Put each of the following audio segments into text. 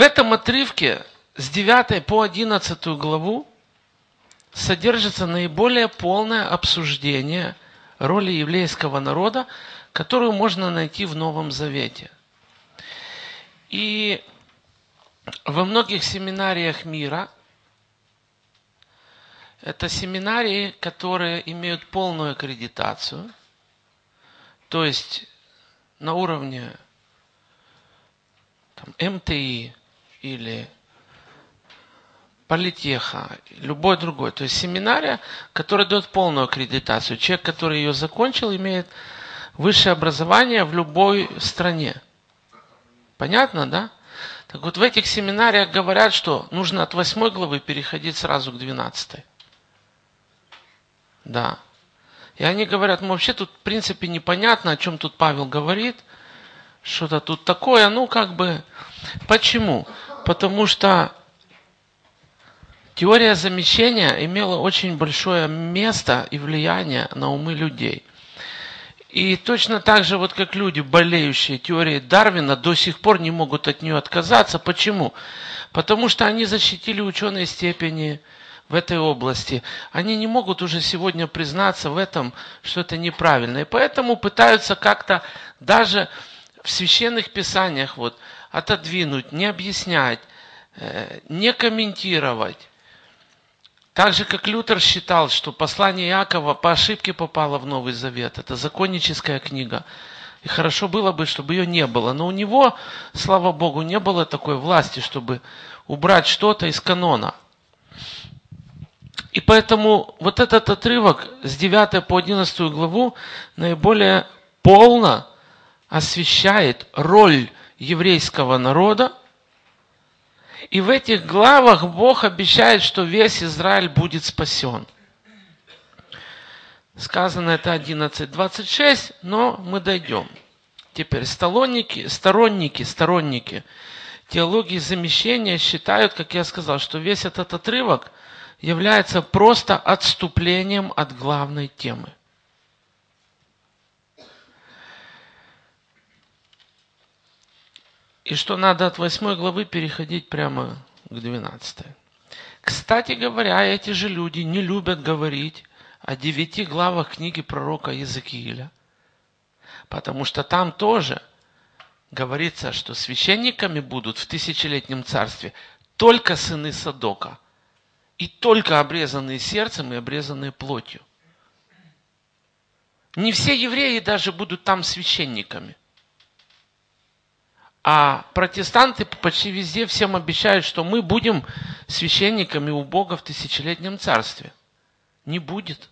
В этом отрывке с 9 по 11 главу содержится наиболее полное обсуждение роли еврейского народа, которую можно найти в Новом Завете. И во многих семинариях мира это семинарии, которые имеют полную аккредитацию, то есть на уровне там, МТИ или политеха, любой другой. То есть семинария, которая дает полную аккредитацию. Человек, который ее закончил, имеет высшее образование в любой стране. Понятно, да? Так вот в этих семинариях говорят, что нужно от восьмой главы переходить сразу к двенадцатой. Да. И они говорят, ну вообще тут в принципе непонятно, о чем тут Павел говорит. Что-то тут такое, ну как бы. Почему? Потому что Теория замещения имела очень большое место и влияние на умы людей. И точно так же, вот как люди, болеющие теорией Дарвина, до сих пор не могут от нее отказаться. Почему? Потому что они защитили ученые степени в этой области. Они не могут уже сегодня признаться в этом, что это неправильно. И поэтому пытаются как-то даже в священных писаниях вот, отодвинуть, не объяснять, э, не комментировать. Так же, как Лютер считал, что послание Иакова по ошибке попало в Новый Завет. Это законническая книга. И хорошо было бы, чтобы ее не было. Но у него, слава Богу, не было такой власти, чтобы убрать что-то из канона. И поэтому вот этот отрывок с 9 по 11 главу наиболее полно освещает роль еврейского народа и в этих главах Бог обещает, что весь Израиль будет спасен. Сказано это 11.26, но мы дойдем. Теперь сторонники, сторонники, сторонники теологии замещения считают, как я сказал, что весь этот отрывок является просто отступлением от главной темы. И что надо от 8 главы переходить прямо к 12. Кстати говоря, эти же люди не любят говорить о девяти главах книги пророка Иезекииля, потому что там тоже говорится, что священниками будут в тысячелетнем царстве только сыны Садока и только обрезанные сердцем и обрезанные плотью. Не все евреи даже будут там священниками. А протестанты почти везде всем обещают, что мы будем священниками у Бога в тысячелетнем царстве. Не будет.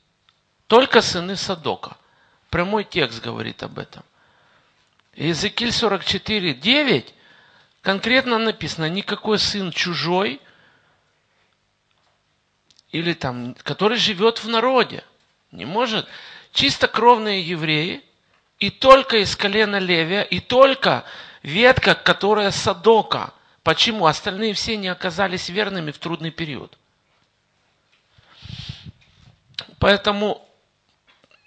Только сыны Садока. Прямой текст говорит об этом. Иезекииль 44, 9 конкретно написано, никакой сын чужой, или там, который живет в народе, не может. Чистокровные евреи, и только из колена Левия, и только ветка, которая садока. Почему? Остальные все не оказались верными в трудный период. Поэтому,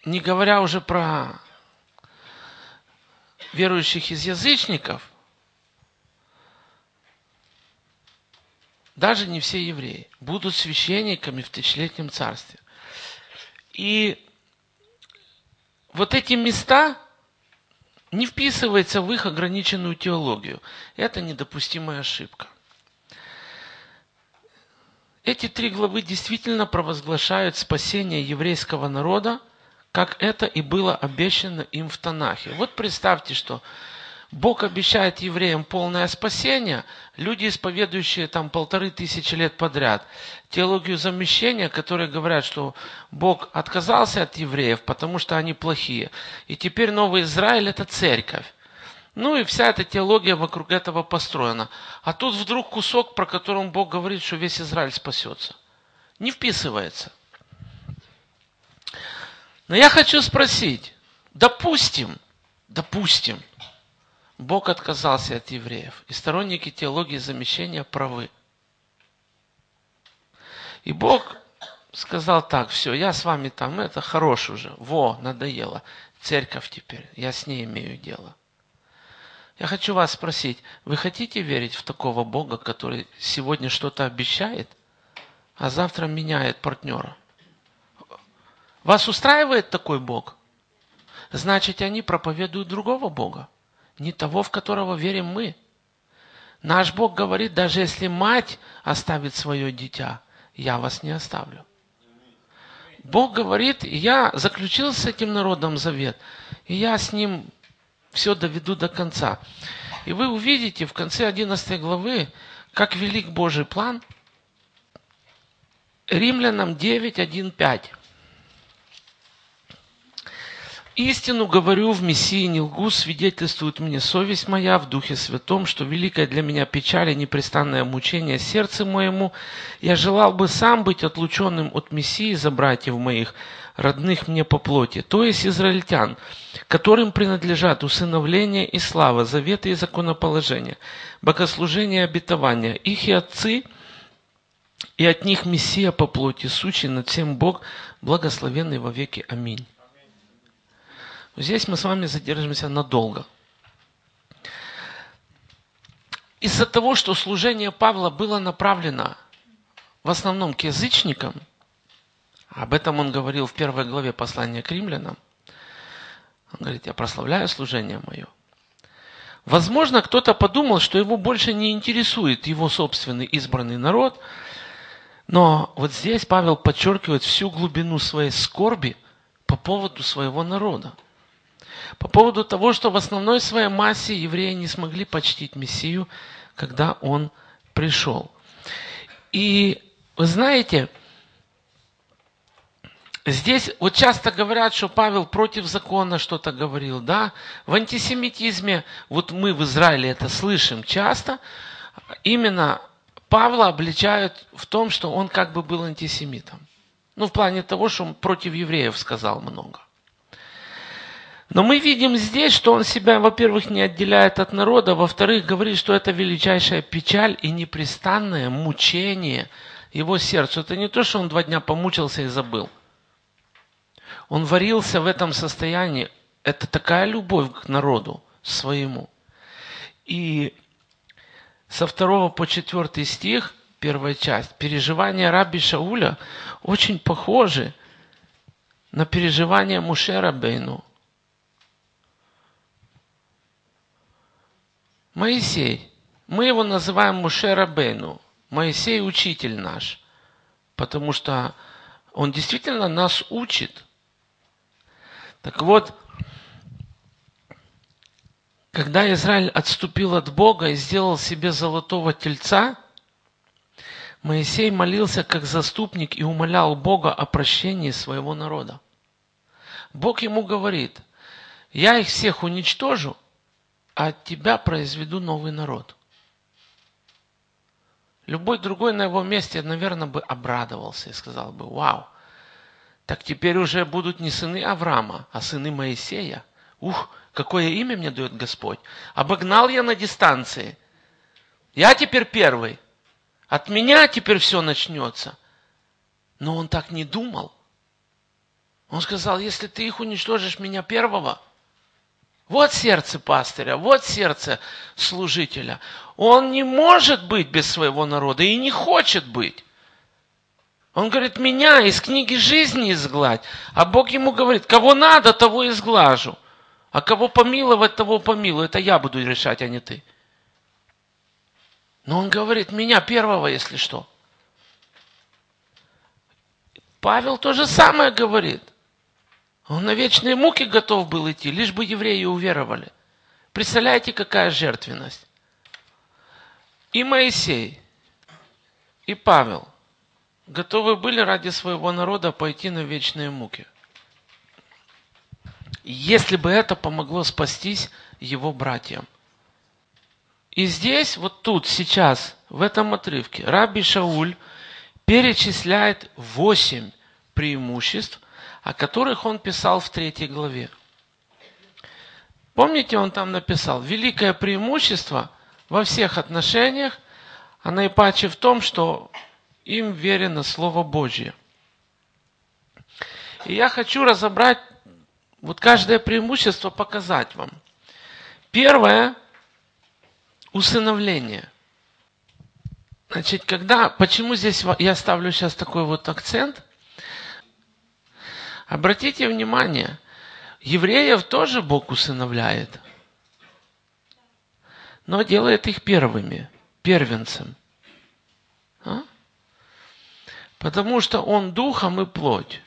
не говоря уже про верующих из язычников, даже не все евреи будут священниками в тысячелетнем царстве. И вот эти места, не вписывается в их ограниченную теологию. Это недопустимая ошибка. Эти три главы действительно провозглашают спасение еврейского народа, как это и было обещано им в Танахе. Вот представьте, что Бог обещает евреям полное спасение, люди, исповедующие там полторы тысячи лет подряд теологию замещения, которые говорят, что Бог отказался от евреев, потому что они плохие. И теперь Новый Израиль – это церковь. Ну и вся эта теология вокруг этого построена. А тут вдруг кусок, про который Бог говорит, что весь Израиль спасется. Не вписывается. Но я хочу спросить, допустим, допустим, Бог отказался от евреев, и сторонники теологии замещения правы. И Бог сказал так, все, я с вами там, это хорош уже, во, надоело, церковь теперь, я с ней имею дело. Я хочу вас спросить, вы хотите верить в такого Бога, который сегодня что-то обещает, а завтра меняет партнера? Вас устраивает такой Бог? Значит, они проповедуют другого Бога, не того, в которого верим мы. Наш Бог говорит, даже если мать оставит свое дитя, я вас не оставлю. Бог говорит, я заключил с этим народом завет, и я с ним все доведу до конца. И вы увидите в конце 11 главы, как велик Божий план. Римлянам 9, 1, 5. Истину говорю в Мессии не лгу, свидетельствует мне совесть моя в Духе Святом, что великая для меня печаль и непрестанное мучение сердцу моему. Я желал бы сам быть отлученным от Мессии за братьев моих, родных мне по плоти, то есть израильтян, которым принадлежат усыновление и слава, заветы и законоположения, богослужение и обетования. Их и отцы, и от них Мессия по плоти, сущий над всем Бог, благословенный во веки. Аминь. Здесь мы с вами задержимся надолго. Из-за того, что служение Павла было направлено в основном к язычникам, об этом он говорил в первой главе послания к римлянам, он говорит, я прославляю служение мое. Возможно, кто-то подумал, что его больше не интересует его собственный избранный народ, но вот здесь Павел подчеркивает всю глубину своей скорби по поводу своего народа по поводу того, что в основной своей массе евреи не смогли почтить Мессию, когда он пришел. И вы знаете, Здесь вот часто говорят, что Павел против закона что-то говорил, да? В антисемитизме, вот мы в Израиле это слышим часто, именно Павла обличают в том, что он как бы был антисемитом. Ну, в плане того, что он против евреев сказал много. Но мы видим здесь, что он себя, во-первых, не отделяет от народа, во-вторых, говорит, что это величайшая печаль и непрестанное мучение его сердцу. Это не то, что он два дня помучился и забыл. Он варился в этом состоянии. Это такая любовь к народу своему. И со второго по четвертый стих, первая часть, переживания раби Шауля очень похожи на переживания Мушера Бейну – Моисей. Мы его называем Мушера Бейну. Моисей учитель наш. Потому что он действительно нас учит. Так вот, когда Израиль отступил от Бога и сделал себе золотого тельца, Моисей молился как заступник и умолял Бога о прощении своего народа. Бог ему говорит, я их всех уничтожу, а от тебя произведу новый народ. Любой другой на его месте, наверное, бы обрадовался и сказал бы, вау, так теперь уже будут не сыны Авраама, а сыны Моисея. Ух, какое имя мне дает Господь. Обогнал я на дистанции. Я теперь первый. От меня теперь все начнется. Но он так не думал. Он сказал, если ты их уничтожишь меня первого – вот сердце пастыря, вот сердце служителя. Он не может быть без своего народа и не хочет быть. Он говорит, меня из книги жизни изгладь. А Бог ему говорит, кого надо, того изглажу. А кого помиловать, того помилую. Это я буду решать, а не ты. Но он говорит, меня первого, если что. Павел то же самое говорит. Он на вечные муки готов был идти, лишь бы евреи уверовали. Представляете, какая жертвенность? И Моисей, и Павел готовы были ради своего народа пойти на вечные муки. Если бы это помогло спастись его братьям. И здесь, вот тут, сейчас, в этом отрывке, Раби Шауль перечисляет восемь преимуществ – о которых он писал в третьей главе. Помните, он там написал, великое преимущество во всех отношениях, а наипаче в том, что им верено Слово Божье. И я хочу разобрать вот каждое преимущество, показать вам. Первое, Усыновление. Значит, когда, почему здесь я ставлю сейчас такой вот акцент? Обратите внимание, евреев тоже Бог усыновляет, но делает их первыми, первенцем. А? Потому что он духом и плоть.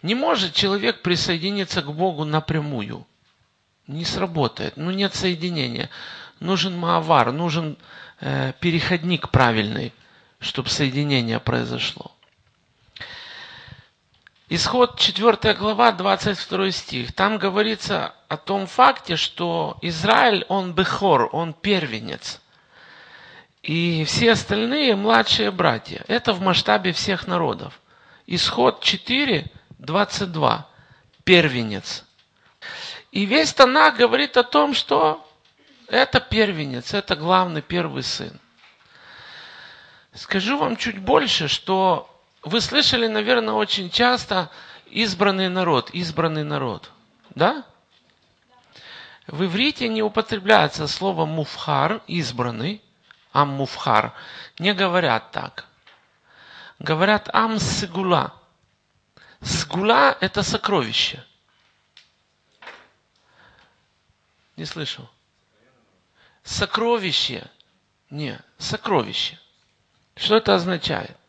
Не может человек присоединиться к Богу напрямую. Не сработает. Ну, нет соединения. Нужен маавар, нужен э, переходник правильный, чтобы соединение произошло. Исход 4 глава, 22 стих. Там говорится о том факте, что Израиль, он бехор, он первенец. И все остальные младшие братья. Это в масштабе всех народов. Исход 4, 22. Первенец. И весь Танах говорит о том, что это первенец, это главный первый сын. Скажу вам чуть больше, что вы слышали, наверное, очень часто избранный народ, избранный народ. Да? В иврите не употребляется слово муфхар, избранный, ам муфхар. Не говорят так. Говорят ам сигула. Сгула – это сокровище. Не слышал? Сокровище. Не, сокровище. Что это означает?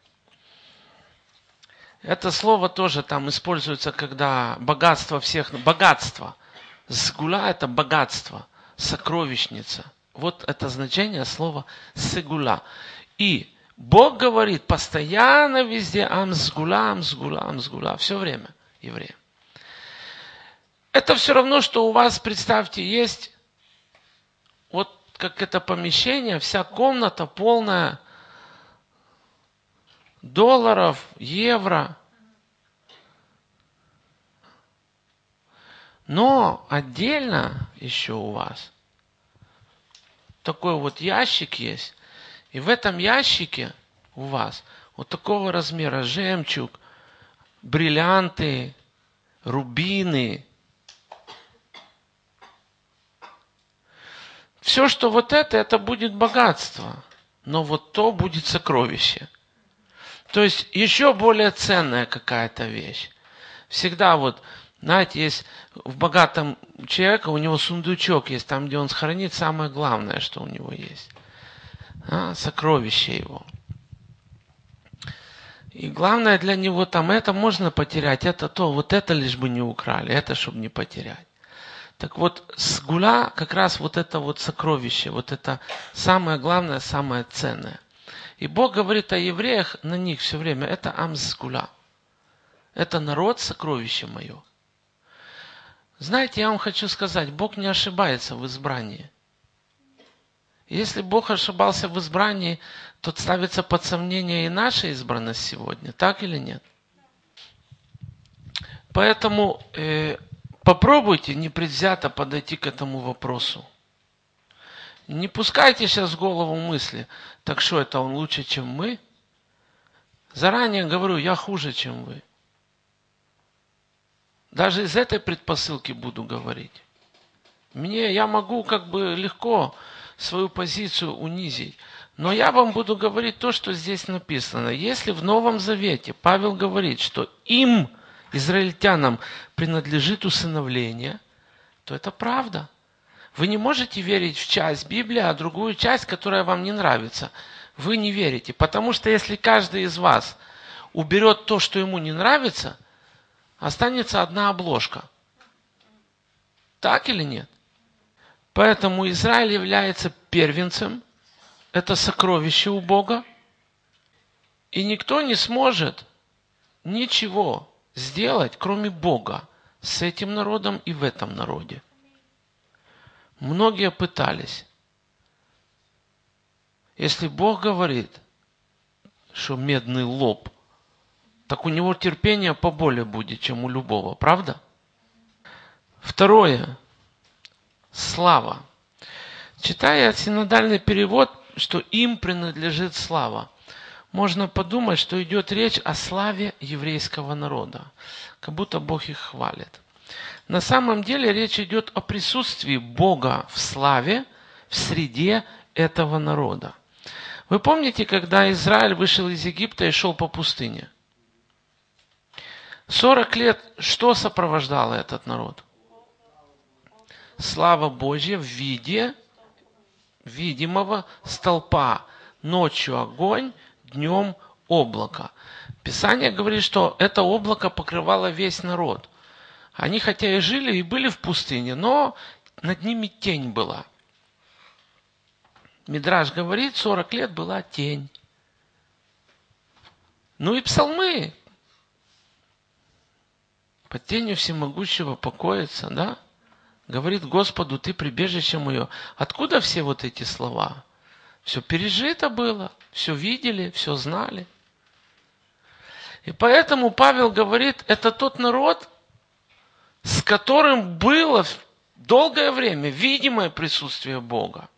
Это слово тоже там используется, когда богатство всех... Богатство. Сгула – это богатство, сокровищница. Вот это значение слова сгула. И Бог говорит постоянно везде амсгула, амсгула, амсгула. Все время евреям. Это все равно, что у вас, представьте, есть вот как это помещение, вся комната полная долларов, евро. Но отдельно еще у вас такой вот ящик есть. И в этом ящике у вас вот такого размера жемчуг, бриллианты, рубины. Все, что вот это, это будет богатство. Но вот то будет сокровище – то есть еще более ценная какая-то вещь. Всегда вот, знаете, есть в богатом человека, у него сундучок есть, там, где он сохранит самое главное, что у него есть. А, сокровище его. И главное для него там, это можно потерять, это то, вот это лишь бы не украли, это чтобы не потерять. Так вот, с гуля как раз вот это вот сокровище, вот это самое главное, самое ценное – и Бог говорит о евреях на них все время. Это амзгуля. Это народ, сокровище мое. Знаете, я вам хочу сказать, Бог не ошибается в избрании. Если Бог ошибался в избрании, то ставится под сомнение и наша избранность сегодня, так или нет? Поэтому э, попробуйте непредвзято подойти к этому вопросу. Не пускайте сейчас в голову мысли, так что это он лучше, чем мы? Заранее говорю, я хуже, чем вы. Даже из этой предпосылки буду говорить. Мне, я могу как бы легко свою позицию унизить. Но я вам буду говорить то, что здесь написано. Если в Новом Завете Павел говорит, что им, израильтянам, принадлежит усыновление, то это правда. Вы не можете верить в часть Библии, а другую часть, которая вам не нравится. Вы не верите. Потому что если каждый из вас уберет то, что ему не нравится, останется одна обложка. Так или нет? Поэтому Израиль является первенцем. Это сокровище у Бога. И никто не сможет ничего сделать, кроме Бога, с этим народом и в этом народе. Многие пытались. Если Бог говорит, что медный лоб, так у него терпение поболее будет, чем у любого, правда? Второе. Слава. Читая синодальный перевод, что им принадлежит слава, можно подумать, что идет речь о славе еврейского народа, как будто Бог их хвалит. На самом деле речь идет о присутствии Бога в славе, в среде этого народа. Вы помните, когда Израиль вышел из Египта и шел по пустыне? 40 лет что сопровождало этот народ? Слава Божья в виде видимого столпа. Ночью огонь, днем облако. Писание говорит, что это облако покрывало весь народ. Они хотя и жили, и были в пустыне, но над ними тень была. Мидраж говорит, 40 лет была тень. Ну и псалмы. Под тенью всемогущего покоится, да? Говорит Господу, ты прибежище мое. Откуда все вот эти слова? Все пережито было, все видели, все знали. И поэтому Павел говорит, это тот народ, с которым было долгое время видимое присутствие Бога.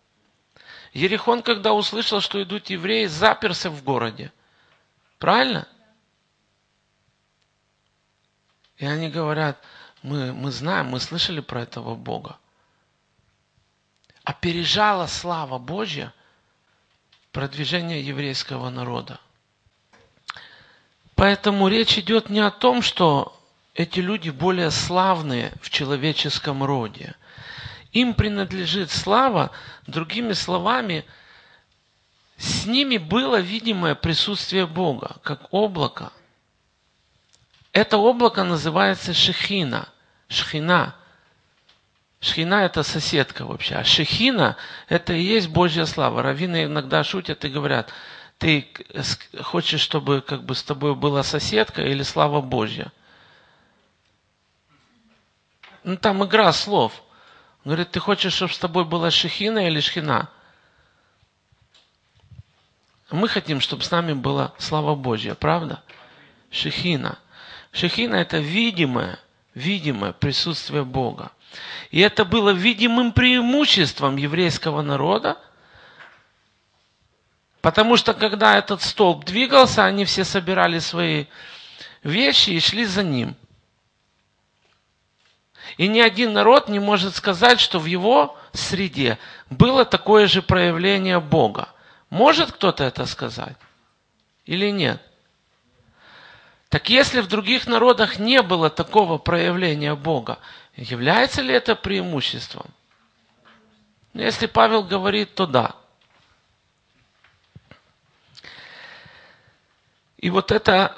Ерихон, когда услышал, что идут евреи, заперся в городе. Правильно? И они говорят, мы, мы знаем, мы слышали про этого Бога. Опережала слава Божья продвижение еврейского народа. Поэтому речь идет не о том, что эти люди более славные в человеческом роде. Им принадлежит слава, другими словами, с ними было видимое присутствие Бога, как облако. Это облако называется Шехина, Шхина. Шхина – это соседка вообще, а Шехина – это и есть Божья слава. Раввины иногда шутят и говорят – ты хочешь, чтобы как бы с тобой была соседка или слава Божья? Ну, там игра слов. Он говорит, ты хочешь, чтобы с тобой была шехина или шхина? Мы хотим, чтобы с нами была слава Божья, правда? Шехина. Шехина – это видимое, видимое присутствие Бога. И это было видимым преимуществом еврейского народа – Потому что когда этот столб двигался, они все собирали свои вещи и шли за ним. И ни один народ не может сказать, что в его среде было такое же проявление Бога. Может кто-то это сказать? Или нет? Так если в других народах не было такого проявления Бога, является ли это преимуществом? Если Павел говорит, то да. И вот это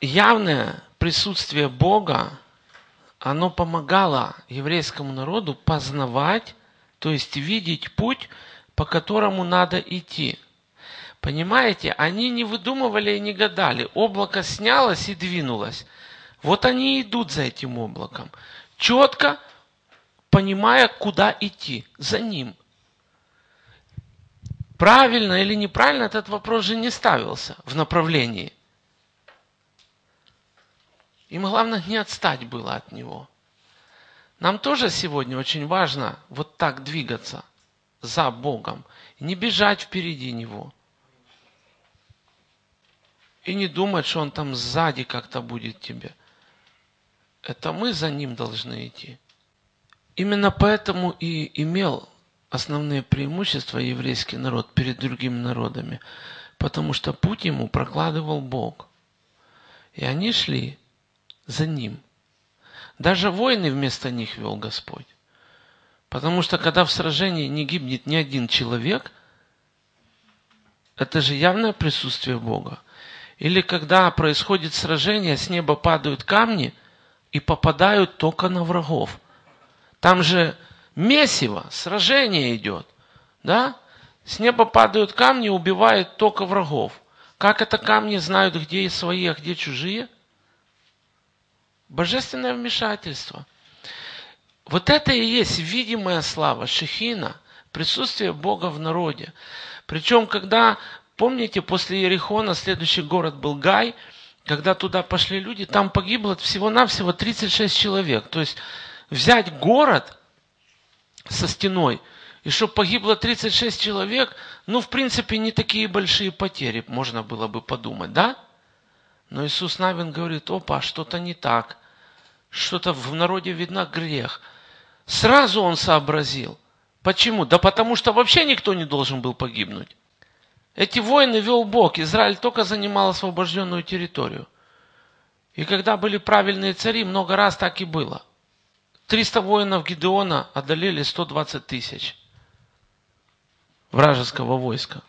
явное присутствие Бога, оно помогало еврейскому народу познавать, то есть видеть путь, по которому надо идти. Понимаете, они не выдумывали и не гадали. Облако снялось и двинулось. Вот они идут за этим облаком. Четко понимая, куда идти. За ним. Правильно или неправильно, этот вопрос же не ставился в направлении. Им главное не отстать было от него. Нам тоже сегодня очень важно вот так двигаться за Богом, не бежать впереди Него. И не думать, что Он там сзади как-то будет тебе. Это мы за Ним должны идти. Именно поэтому и имел основные преимущества еврейский народ перед другими народами, потому что путь ему прокладывал Бог. И они шли за ним. Даже войны вместо них вел Господь. Потому что когда в сражении не гибнет ни один человек, это же явное присутствие Бога. Или когда происходит сражение, с неба падают камни и попадают только на врагов. Там же месиво, сражение идет. Да? С неба падают камни, убивают только врагов. Как это камни знают, где свои, а где чужие? Божественное вмешательство. Вот это и есть видимая слава, шехина, присутствие Бога в народе. Причем, когда, помните, после Ерехона следующий город был Гай, когда туда пошли люди, там погибло всего-навсего 36 человек. То есть взять город – со стеной, и чтобы погибло 36 человек, ну, в принципе, не такие большие потери, можно было бы подумать, да? Но Иисус Навин говорит, опа, что-то не так, что-то в народе видно грех. Сразу он сообразил, Почему? Да потому что вообще никто не должен был погибнуть. Эти войны вел Бог. Израиль только занимал освобожденную территорию. И когда были правильные цари, много раз так и было. 300 воинов Гидеона одолели 120 тысяч вражеского войска.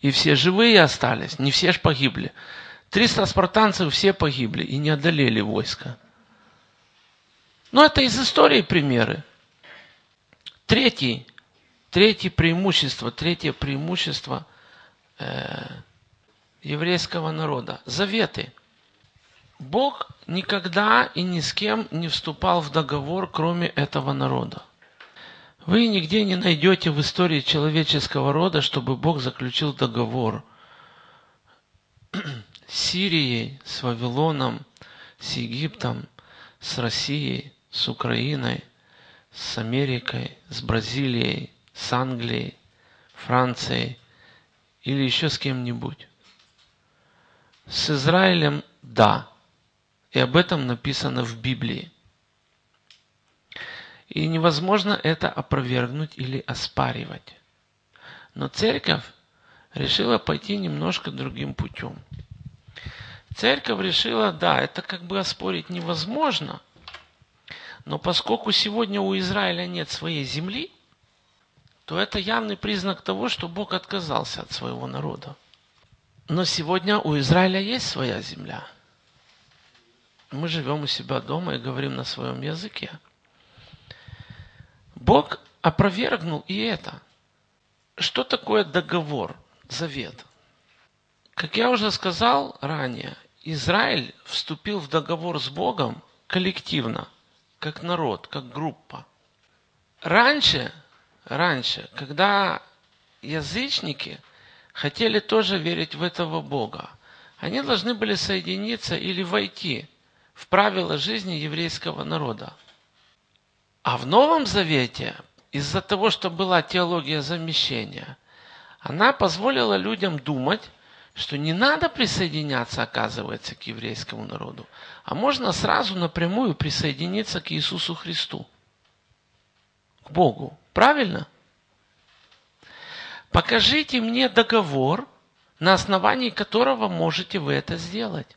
И все живые остались, не все ж погибли. 300 спартанцев все погибли и не одолели войска. Но это из истории примеры. Третий, третье преимущество, третье преимущество э, еврейского народа. Заветы. Бог никогда и ни с кем не вступал в договор, кроме этого народа. Вы нигде не найдете в истории человеческого рода, чтобы Бог заключил договор с Сирией, с Вавилоном, с Египтом, с Россией, с Украиной, с Америкой, с Бразилией, с Англией, Францией или еще с кем-нибудь. С Израилем – да. И об этом написано в Библии. И невозможно это опровергнуть или оспаривать. Но церковь решила пойти немножко другим путем. Церковь решила, да, это как бы оспорить невозможно, но поскольку сегодня у Израиля нет своей земли, то это явный признак того, что Бог отказался от своего народа. Но сегодня у Израиля есть своя земля. Мы живем у себя дома и говорим на своем языке. Бог опровергнул и это. Что такое договор, завет? Как я уже сказал ранее, Израиль вступил в договор с Богом коллективно, как народ, как группа. Раньше, раньше, когда язычники хотели тоже верить в этого Бога, они должны были соединиться или войти в правила жизни еврейского народа – а в Новом Завете, из-за того, что была теология замещения, она позволила людям думать, что не надо присоединяться, оказывается, к еврейскому народу, а можно сразу напрямую присоединиться к Иисусу Христу, к Богу. Правильно? Покажите мне договор, на основании которого можете вы это сделать.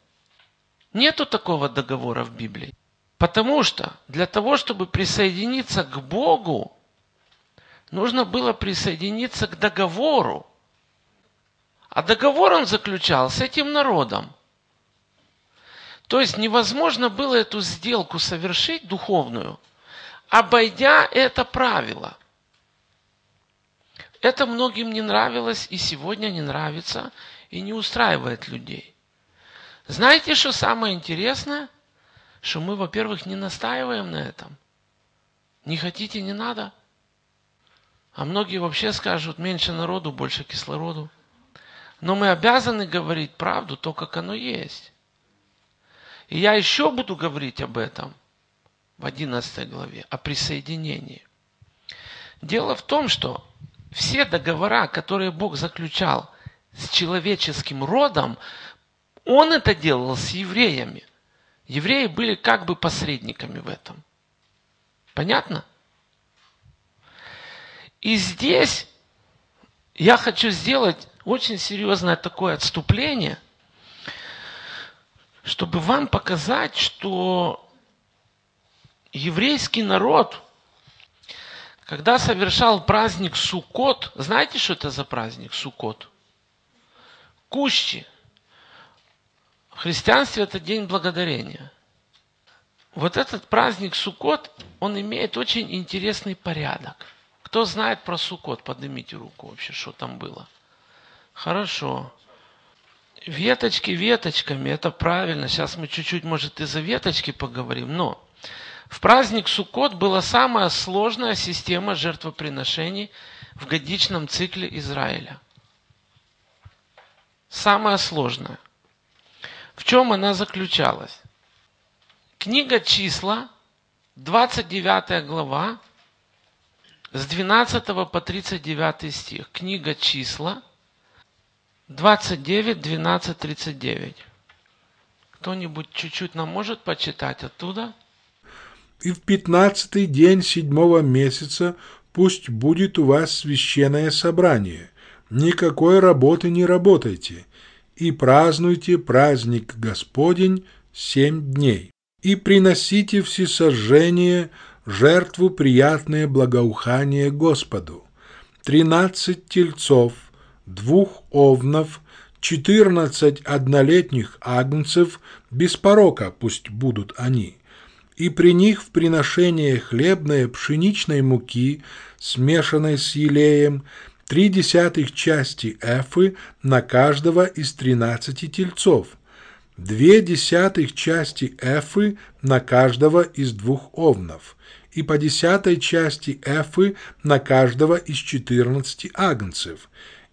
Нету такого договора в Библии. Потому что для того, чтобы присоединиться к Богу, нужно было присоединиться к договору. А договор он заключал с этим народом. То есть невозможно было эту сделку совершить духовную, обойдя это правило. Это многим не нравилось и сегодня не нравится и не устраивает людей. Знаете, что самое интересное – что мы, во-первых, не настаиваем на этом. Не хотите, не надо. А многие вообще скажут, меньше народу, больше кислороду. Но мы обязаны говорить правду, то, как оно есть. И я еще буду говорить об этом в 11 главе, о присоединении. Дело в том, что все договора, которые Бог заключал с человеческим родом, Он это делал с евреями. Евреи были как бы посредниками в этом. Понятно? И здесь я хочу сделать очень серьезное такое отступление, чтобы вам показать, что еврейский народ, когда совершал праздник Суккот, знаете, что это за праздник Суккот? Кущи – в христианстве это день благодарения. Вот этот праздник Суккот, он имеет очень интересный порядок. Кто знает про Суккот, поднимите руку вообще, что там было. Хорошо. Веточки веточками, это правильно. Сейчас мы чуть-чуть, может, и за веточки поговорим. Но в праздник Суккот была самая сложная система жертвоприношений в годичном цикле Израиля. Самая сложная. В чем она заключалась? Книга числа, 29 глава, с 12 по 39 стих. Книга числа, 29, 12, 39. Кто-нибудь чуть-чуть нам может почитать оттуда? И в пятнадцатый день седьмого месяца пусть будет у вас священное собрание, никакой работы не работайте, и празднуйте праздник Господень семь дней, и приносите всесожжение, жертву приятное благоухание Господу, тринадцать тельцов, двух овнов, четырнадцать однолетних агнцев, без порока пусть будут они, и при них в приношение хлебное пшеничной муки, смешанной с елеем, три десятых части эфы на каждого из тринадцати тельцов, две десятых части эфы на каждого из двух овнов, и по десятой части эфы на каждого из четырнадцати агнцев,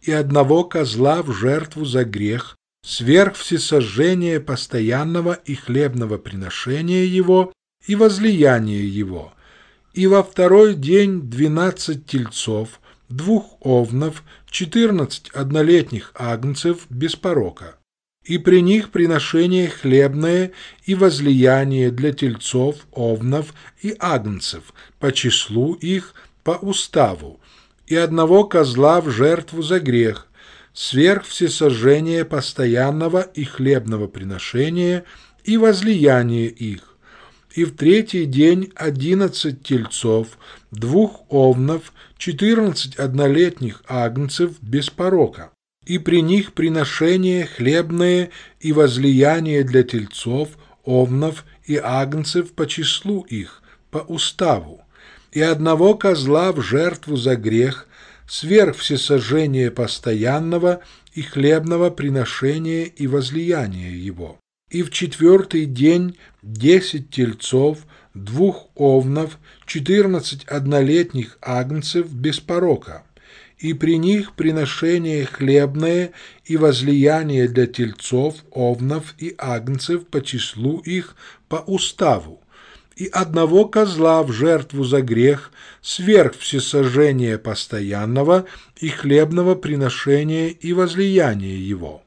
и одного козла в жертву за грех, сверх всесожжения постоянного и хлебного приношения его и возлияния его, и во второй день двенадцать тельцов, двух овнов, четырнадцать однолетних агнцев без порока, и при них приношение хлебное и возлияние для тельцов, овнов и агнцев по числу их по уставу, и одного козла в жертву за грех, сверх всесожжения постоянного и хлебного приношения и возлияния их, и в третий день одиннадцать тельцов, двух овнов, четырнадцать однолетних агнцев без порока, и при них приношение хлебное и возлияние для тельцов, овнов и агнцев по числу их, по уставу, и одного козла в жертву за грех, сверх всесожжения постоянного и хлебного приношения и возлияния его. И в четвертый день десять тельцов, двух овнов, четырнадцать однолетних агнцев без порока, и при них приношение хлебное и возлияние для тельцов, овнов и агнцев по числу их по уставу, и одного козла в жертву за грех, сверх всесожжения постоянного и хлебного приношения и возлияния его.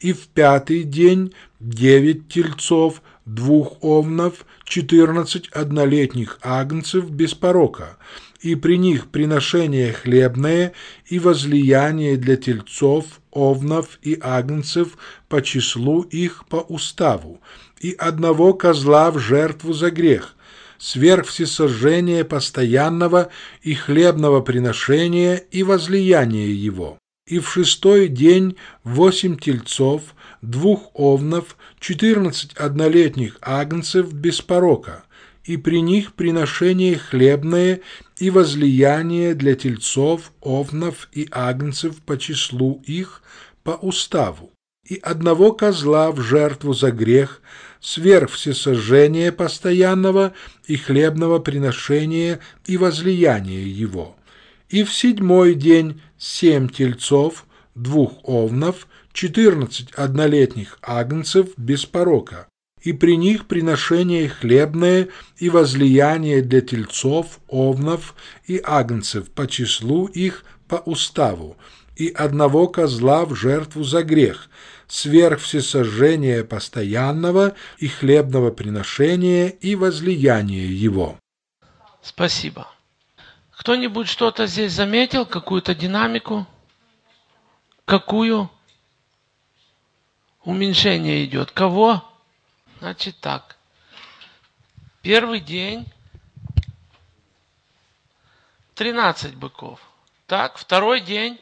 И в пятый день девять тельцов, двух овнов, четырнадцать однолетних агнцев без порока, и при них приношение хлебное и возлияние для тельцов, овнов и агнцев по числу их по уставу, и одного козла в жертву за грех, сверх всесожжения постоянного и хлебного приношения и возлияния его. И в шестой день восемь тельцов, двух овнов, четырнадцать однолетних агнцев без порока, и при них приношение хлебное и возлияние для тельцов, овнов и агнцев по числу их, по уставу, и одного козла в жертву за грех, сверх всесожжения постоянного и хлебного приношения и возлияния его. И в седьмой день семь тельцов, двух овнов, четырнадцать однолетних агнцев без порока, и при них приношение хлебное и возлияние для тельцов, овнов и агнцев по числу их по уставу, и одного козла в жертву за грех, сверх всесожжения постоянного и хлебного приношения и возлияния его. Спасибо. Кто-нибудь что-то здесь заметил, какую-то динамику? Какую? Уменьшение идет. Кого? Значит так. Первый день 13 быков. Так, второй день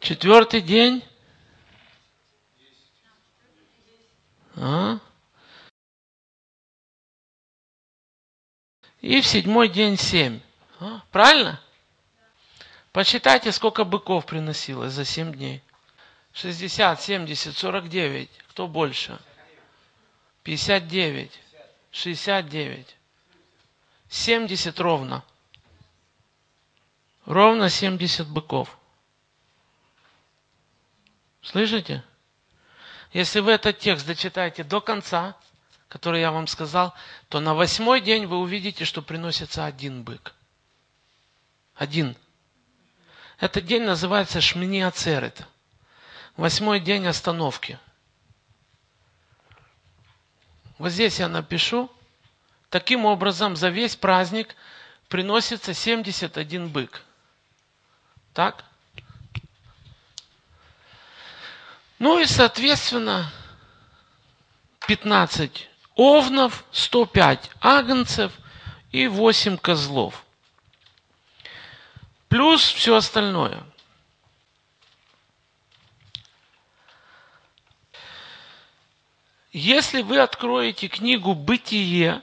Четвертый день. А? И в седьмой день семь. А? Правильно? Посчитайте, сколько быков приносилось за семь дней. 60, 70, 49. Кто больше? 59, 69, 70 ровно. Ровно 70 быков. Слышите? Если вы этот текст дочитаете до конца, который я вам сказал, то на восьмой день вы увидите, что приносится один бык. Один. Этот день называется Шмини Ацерет. Восьмой день остановки. Вот здесь я напишу. Таким образом, за весь праздник приносится 71 бык. Так? Ну и, соответственно, 15 овнов, 105 агнцев и 8 козлов. Плюс все остальное. Если вы откроете книгу «Бытие»,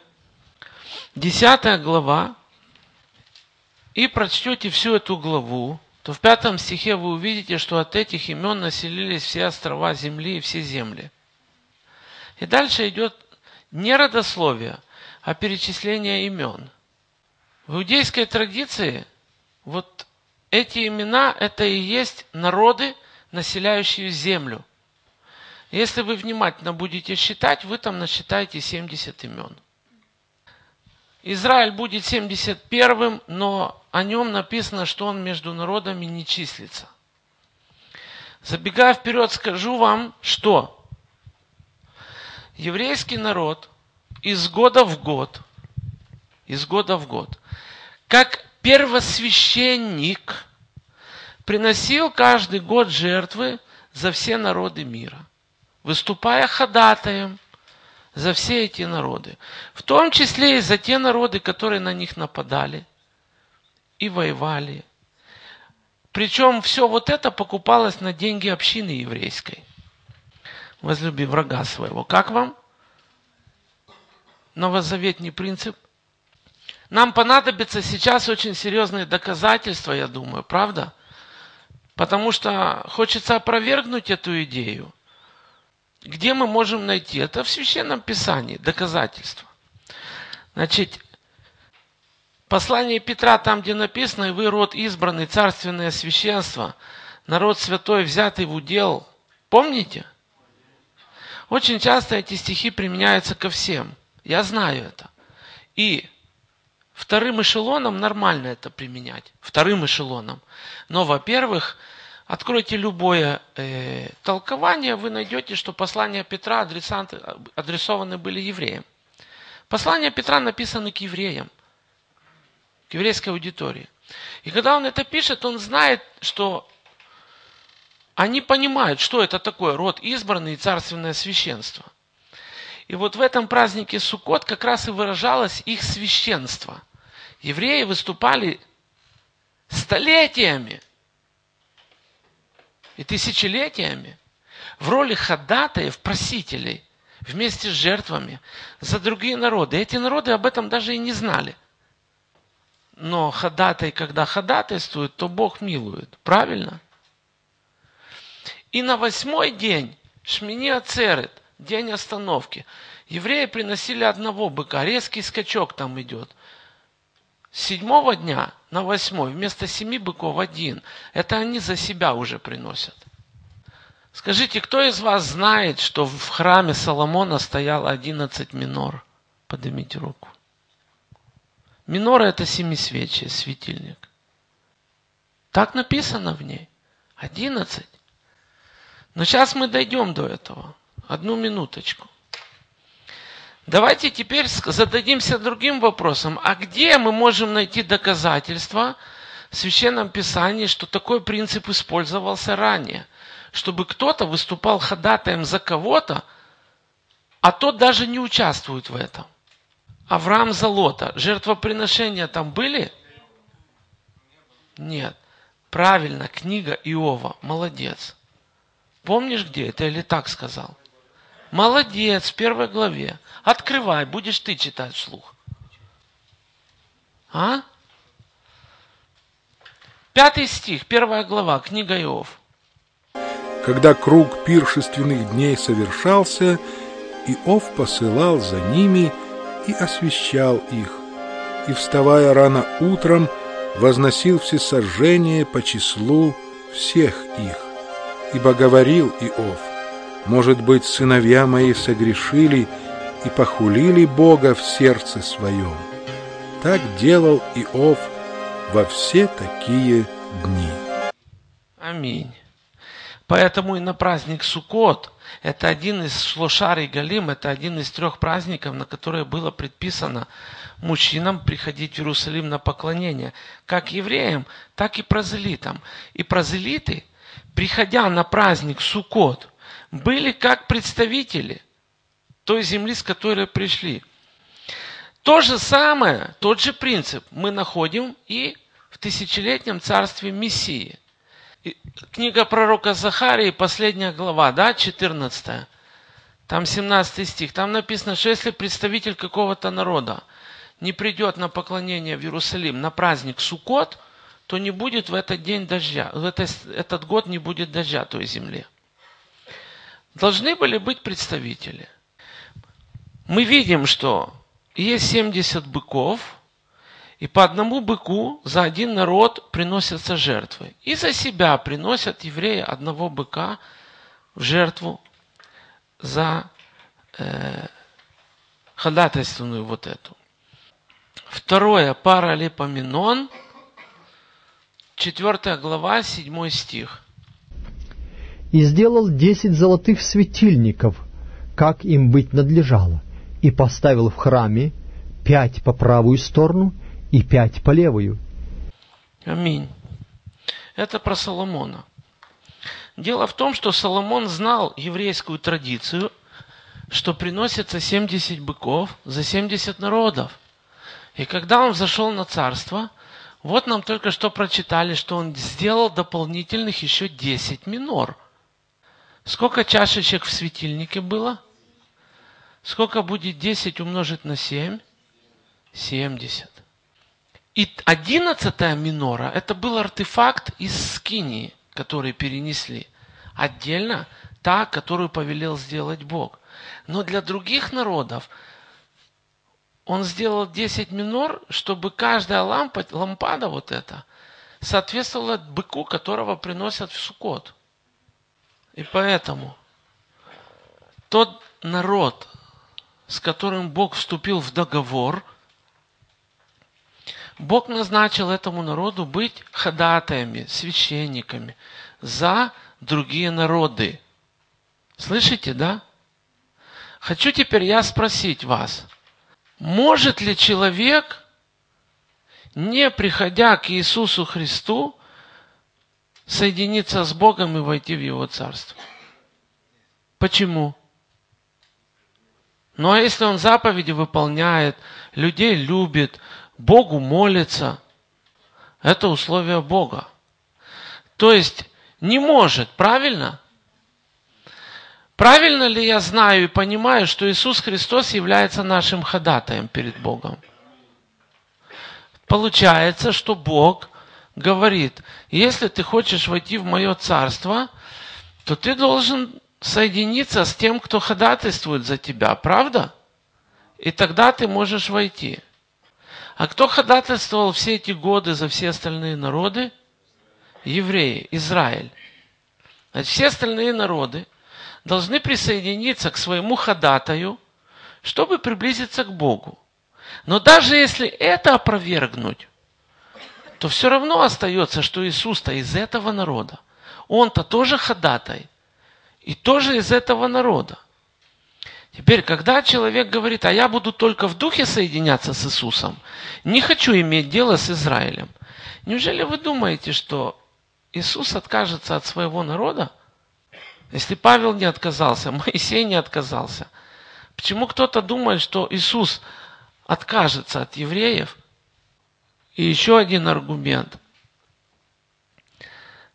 10 глава, и прочтете всю эту главу, то в пятом стихе вы увидите, что от этих имен населились все острова земли и все земли. И дальше идет не родословие, а перечисление имен. В иудейской традиции вот эти имена – это и есть народы, населяющие землю. Если вы внимательно будете считать, вы там насчитаете 70 имен. Израиль будет 71-м, но о нем написано, что он между народами не числится. Забегая вперед, скажу вам, что еврейский народ из года в год, из года в год, как первосвященник приносил каждый год жертвы за все народы мира, выступая ходатаем за все эти народы, в том числе и за те народы, которые на них нападали и воевали. Причем все вот это покупалось на деньги общины еврейской. Возлюби врага своего. Как вам? Новозаветний принцип. Нам понадобится сейчас очень серьезные доказательства, я думаю, правда? Потому что хочется опровергнуть эту идею. Где мы можем найти? Это в Священном Писании, доказательства. Значит, послание Петра, там, где написано, «И вы род избранный, царственное священство, народ святой, взятый в удел». Помните? Очень часто эти стихи применяются ко всем. Я знаю это. И вторым эшелоном нормально это применять. Вторым эшелоном. Но, во-первых, Откройте любое э, толкование, вы найдете, что послания Петра адресованы были евреям. Послания Петра написаны к евреям, к еврейской аудитории. И когда он это пишет, он знает, что они понимают, что это такое род избранный и царственное священство. И вот в этом празднике Суккот как раз и выражалось их священство. Евреи выступали столетиями – и тысячелетиями в роли ходатаев, просителей, вместе с жертвами за другие народы. Эти народы об этом даже и не знали. Но ходатай, когда ходатайствует, то Бог милует. Правильно? И на восьмой день, Шмини Ацерет, день остановки, евреи приносили одного быка, резкий скачок там идет – седьмого дня на восьмой вместо семи быков один. Это они за себя уже приносят. Скажите, кто из вас знает, что в храме Соломона стояло 11 минор? Поднимите руку. Минора это семисвечие, светильник. Так написано в ней. 11. Но сейчас мы дойдем до этого. Одну минуточку. Давайте теперь зададимся другим вопросом. А где мы можем найти доказательства в Священном Писании, что такой принцип использовался ранее? Чтобы кто-то выступал ходатаем за кого-то, а тот даже не участвует в этом. Авраам Золота, жертвоприношения там были? Нет. Правильно, книга Иова. Молодец. Помнишь где это или так сказал? Молодец, в первой главе. Открывай, будешь ты читать вслух. А? Пятый стих, первая глава, книга Иов. Когда круг пиршественных дней совершался, Иов посылал за ними и освещал их, и, вставая рано утром, возносил всесожжение по числу всех их. Ибо говорил Иов, может быть, сыновья мои согрешили и похулили Бога в сердце своем. Так делал Иов во все такие дни. Аминь. Поэтому и на праздник Суккот Это один из шлошар и галим, это один из трех праздников, на которые было предписано мужчинам приходить в Иерусалим на поклонение, как евреям, так и прозелитам. И прозелиты, приходя на праздник Суккот, были как представители той земли, с которой пришли. То же самое, тот же принцип мы находим и в тысячелетнем царстве Мессии. Книга пророка Захарии, последняя глава, да, 14. Там 17 стих. Там написано, что если представитель какого-то народа не придет на поклонение в Иерусалим на праздник Суккот, то не будет в этот день дождя, в этот, этот год не будет дождя той земле. Должны были быть представители. Мы видим, что есть 70 быков, и по одному быку за один народ приносятся жертвы. И за себя приносят евреи одного быка в жертву за э, ходатайственную вот эту. Второе, паралипоменон, 4 глава, 7 стих. «И сделал десять золотых светильников, как им быть надлежало, и поставил в храме пять по правую сторону и пять по левую». Аминь. Это про Соломона. Дело в том, что Соломон знал еврейскую традицию, что приносится 70 быков за 70 народов. И когда он зашел на царство, вот нам только что прочитали, что он сделал дополнительных еще 10 минор. Сколько чашечек в светильнике было? Сколько будет 10 умножить на 7? 70. И одиннадцатая минора, это был артефакт из Скинии, который перенесли. Отдельно та, которую повелел сделать Бог. Но для других народов он сделал 10 минор, чтобы каждая лампа, лампада вот эта соответствовала быку, которого приносят в Сукот. И поэтому тот народ, с которым Бог вступил в договор, Бог назначил этому народу быть ходатаями, священниками за другие народы. Слышите, да? Хочу теперь я спросить вас – может ли человек, не приходя к Иисусу Христу, соединиться с Богом и войти в Его Царство? Почему? Ну а если он заповеди выполняет, людей любит, Богу молится, это условие Бога. То есть не может, правильно? Правильно ли я знаю и понимаю, что Иисус Христос является нашим ходатаем перед Богом? Получается, что Бог говорит, если ты хочешь войти в мое царство, то ты должен соединиться с тем, кто ходатайствует за тебя, правда? И тогда ты можешь войти. А кто ходатайствовал все эти годы за все остальные народы? Евреи, Израиль. Значит, все остальные народы должны присоединиться к своему ходатаю, чтобы приблизиться к Богу. Но даже если это опровергнуть, то все равно остается, что Иисус-то из этого народа. Он-то тоже ходатай. И тоже из этого народа. Теперь, когда человек говорит, а я буду только в духе соединяться с Иисусом, не хочу иметь дело с Израилем, неужели вы думаете, что Иисус откажется от своего народа? Если Павел не отказался, Моисей не отказался, почему кто-то думает, что Иисус откажется от евреев? И еще один аргумент.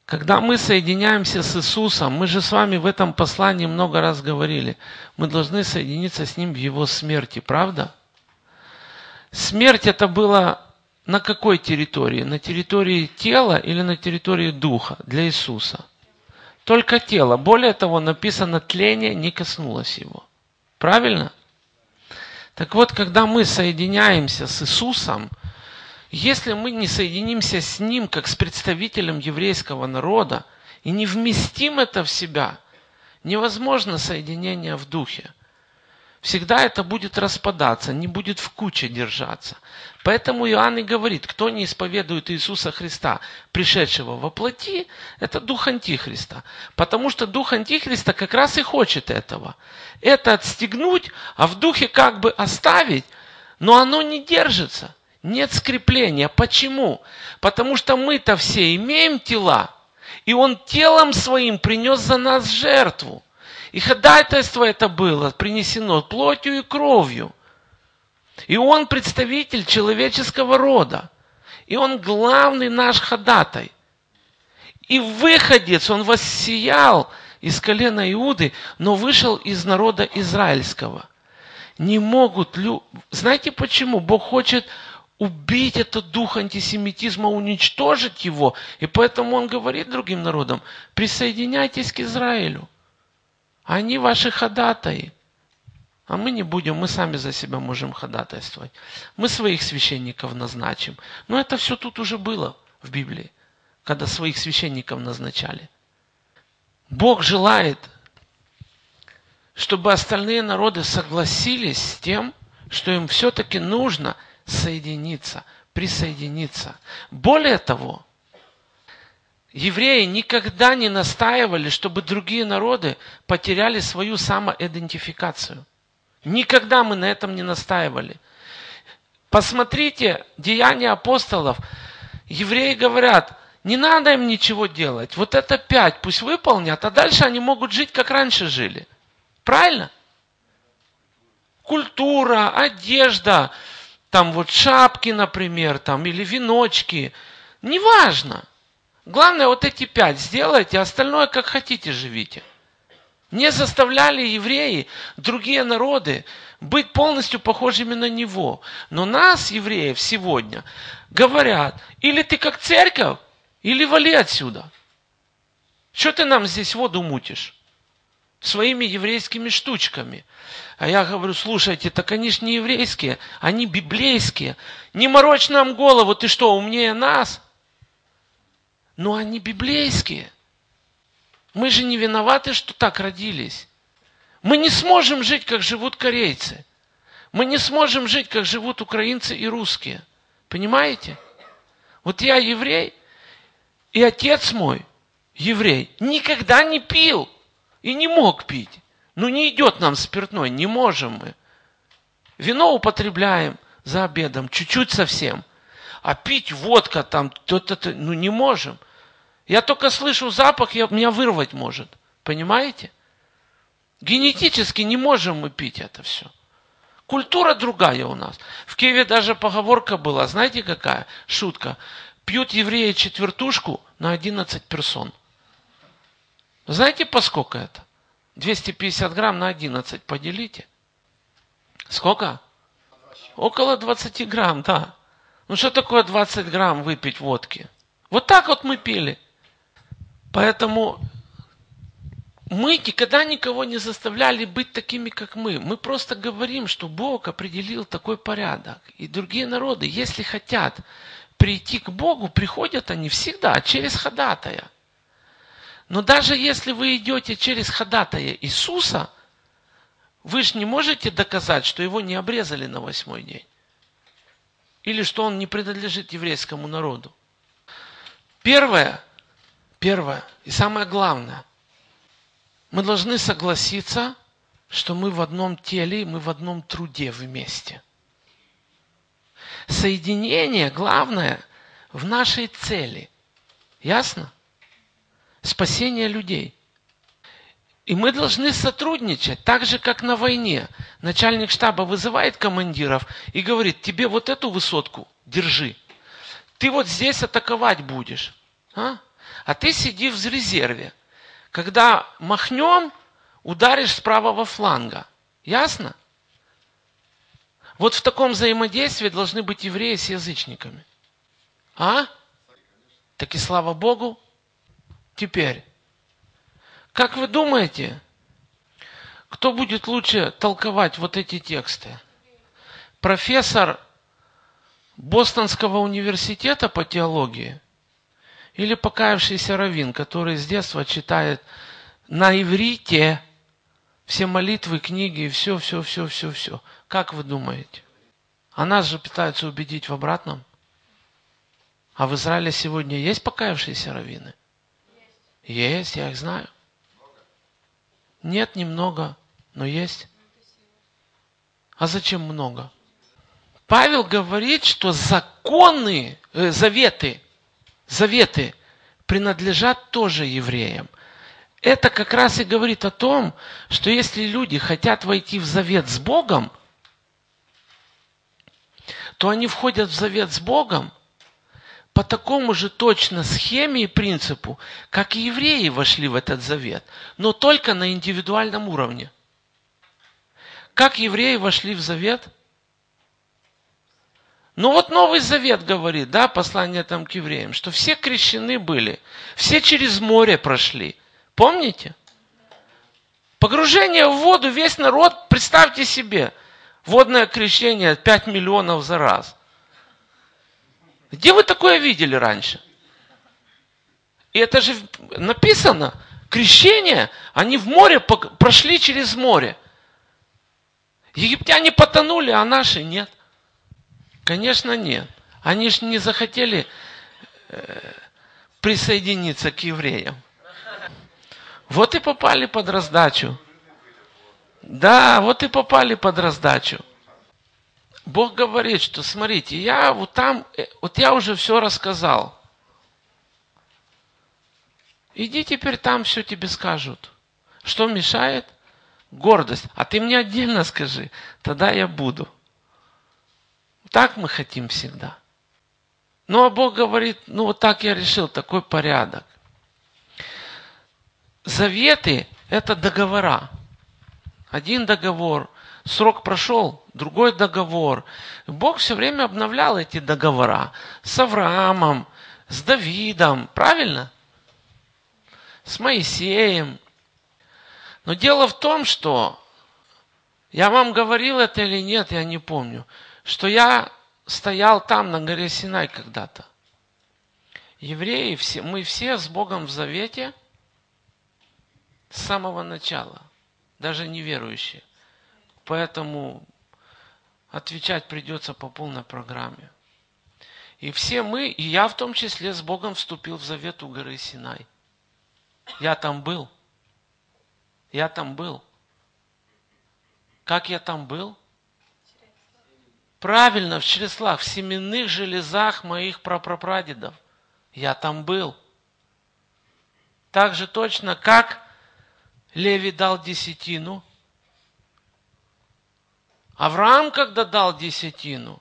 Когда мы соединяемся с Иисусом, мы же с вами в этом послании много раз говорили, мы должны соединиться с Ним в Его смерти, правда? Смерть это было на какой территории? На территории тела или на территории духа для Иисуса? только тело. Более того, написано, тление не коснулось его. Правильно? Так вот, когда мы соединяемся с Иисусом, если мы не соединимся с Ним, как с представителем еврейского народа, и не вместим это в себя, невозможно соединение в духе. всегда это будет распадаться, не будет в куче держаться. Поэтому Иоанн и говорит, кто не исповедует Иисуса Христа, пришедшего во плоти, это дух Антихриста. Потому что дух Антихриста как раз и хочет этого. Это отстегнуть, а в духе как бы оставить, но оно не держится. Нет скрепления. Почему? Потому что мы-то все имеем тела, и Он телом своим принес за нас жертву. И ходатайство это было принесено плотью и кровью. И он представитель человеческого рода. И он главный наш ходатай. И выходец, он воссиял из колена Иуды, но вышел из народа израильского. Не могут люди... Знаете почему? Бог хочет убить этот дух антисемитизма, уничтожить его. И поэтому он говорит другим народам, присоединяйтесь к Израилю. Они ваши ходатаи. А мы не будем, мы сами за себя можем ходатайствовать. Мы своих священников назначим. Но это все тут уже было в Библии, когда своих священников назначали. Бог желает, чтобы остальные народы согласились с тем, что им все-таки нужно соединиться, присоединиться. Более того, евреи никогда не настаивали, чтобы другие народы потеряли свою самоидентификацию. Никогда мы на этом не настаивали. Посмотрите Деяния апостолов. Евреи говорят, не надо им ничего делать. Вот это пять пусть выполнят, а дальше они могут жить, как раньше жили. Правильно? Культура, одежда, там вот шапки, например, там, или веночки. Неважно. Главное, вот эти пять сделайте, а остальное как хотите живите. Не заставляли евреи, другие народы, быть полностью похожими на него. Но нас, евреев, сегодня говорят, или ты как церковь, или вали отсюда. Что ты нам здесь воду мутишь? Своими еврейскими штучками. А я говорю, слушайте, так они ж не еврейские, они библейские. Не морочь нам голову, ты что, умнее нас? Но они библейские. Мы же не виноваты, что так родились. Мы не сможем жить, как живут корейцы. Мы не сможем жить, как живут украинцы и русские. Понимаете? Вот я еврей, и отец мой, еврей, никогда не пил и не мог пить. Ну не идет нам спиртной, не можем мы. Вино употребляем за обедом, чуть-чуть совсем. А пить водка там, то-то, ну не можем. Я только слышу запах, я, меня вырвать может. Понимаете? Генетически не можем мы пить это все. Культура другая у нас. В Киеве даже поговорка была, знаете какая? Шутка. Пьют евреи четвертушку на 11 персон. Знаете, по сколько это? 250 грамм на 11 поделите. Сколько? Около 20 грамм, да. Ну что такое 20 грамм выпить водки? Вот так вот мы пили. Поэтому мы никогда никого не заставляли быть такими, как мы. Мы просто говорим, что Бог определил такой порядок. И другие народы, если хотят прийти к Богу, приходят они всегда через ходатая. Но даже если вы идете через ходатая Иисуса, вы же не можете доказать, что его не обрезали на восьмой день. Или что он не принадлежит еврейскому народу. Первое, Первое и самое главное, мы должны согласиться, что мы в одном теле, мы в одном труде вместе. Соединение главное в нашей цели. Ясно? Спасение людей. И мы должны сотрудничать, так же, как на войне. Начальник штаба вызывает командиров и говорит, тебе вот эту высотку держи. Ты вот здесь атаковать будешь. А? а ты сиди в резерве. Когда махнем, ударишь с правого фланга. Ясно? Вот в таком взаимодействии должны быть евреи с язычниками. А? Так и слава Богу. Теперь, как вы думаете, кто будет лучше толковать вот эти тексты? Профессор Бостонского университета по теологии – или покаявшийся раввин, который с детства читает на иврите Все молитвы, книги, и все, все, все, все, все. Как вы думаете? А нас же пытаются убедить в обратном. А в Израиле сегодня есть покаявшиеся раввины? Есть. Я их знаю. Нет, немного, но есть. А зачем много? Павел говорит, что законы, э, заветы, заветы принадлежат тоже евреям. Это как раз и говорит о том, что если люди хотят войти в завет с Богом, то они входят в завет с Богом по такому же точно схеме и принципу, как и евреи вошли в этот завет, но только на индивидуальном уровне. Как евреи вошли в завет? Ну вот Новый Завет говорит, да, послание там к евреям, что все крещены были, все через море прошли. Помните? Погружение в воду, весь народ, представьте себе, водное крещение 5 миллионов за раз. Где вы такое видели раньше? И это же написано, крещение, они в море прошли через море. Египтяне потонули, а наши нет. Конечно, нет. Они же не захотели э, присоединиться к евреям. Вот и попали под раздачу. Да, вот и попали под раздачу. Бог говорит, что смотрите, я вот там, э, вот я уже все рассказал. Иди теперь там все тебе скажут. Что мешает? гордость. А ты мне отдельно скажи, тогда я буду. Так мы хотим всегда. Ну, а Бог говорит, ну вот так я решил, такой порядок. Заветы – это договора. Один договор, срок прошел, другой договор. Бог все время обновлял эти договора с Авраамом, с Давидом, правильно? С Моисеем, но дело в том, что я вам говорил это или нет, я не помню, что я стоял там на горе Синай когда-то. Евреи, все, мы все с Богом в завете с самого начала, даже неверующие. Поэтому отвечать придется по полной программе. И все мы, и я в том числе с Богом вступил в завет у горы Синай. Я там был – я там был. Как я там был? Правильно, в чреслах, в семенных железах моих прапрапрадедов. Я там был. Так же точно, как Леви дал десятину. Авраам, когда дал десятину,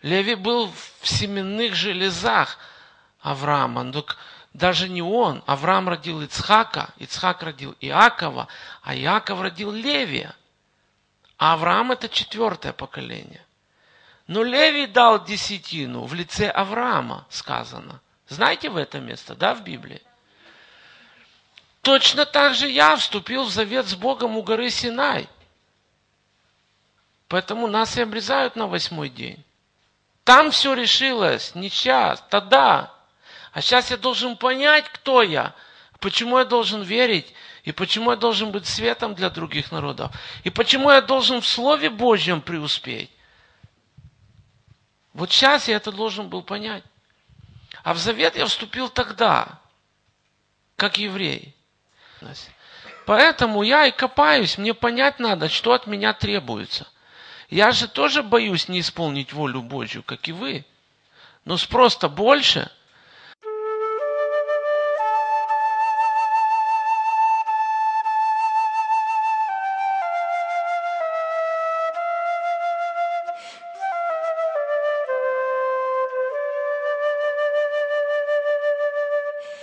Леви был в семенных железах Авраама. Но даже не он. Авраам родил Ицхака, Ицхак родил Иакова, а Иаков родил Левия. А Авраам это четвертое поколение. Но Левий дал десятину в лице Авраама, сказано. Знаете в это место, да, в Библии? Точно так же я вступил в завет с Богом у горы Синай. Поэтому нас и обрезают на восьмой день. Там все решилось, не сейчас, тогда. А сейчас я должен понять, кто я, почему я должен верить, и почему я должен быть светом для других народов, и почему я должен в Слове Божьем преуспеть. Вот сейчас я это должен был понять. А в завет я вступил тогда, как еврей. Поэтому я и копаюсь, мне понять надо, что от меня требуется. Я же тоже боюсь не исполнить волю Божью, как и вы. Но спрос-то больше –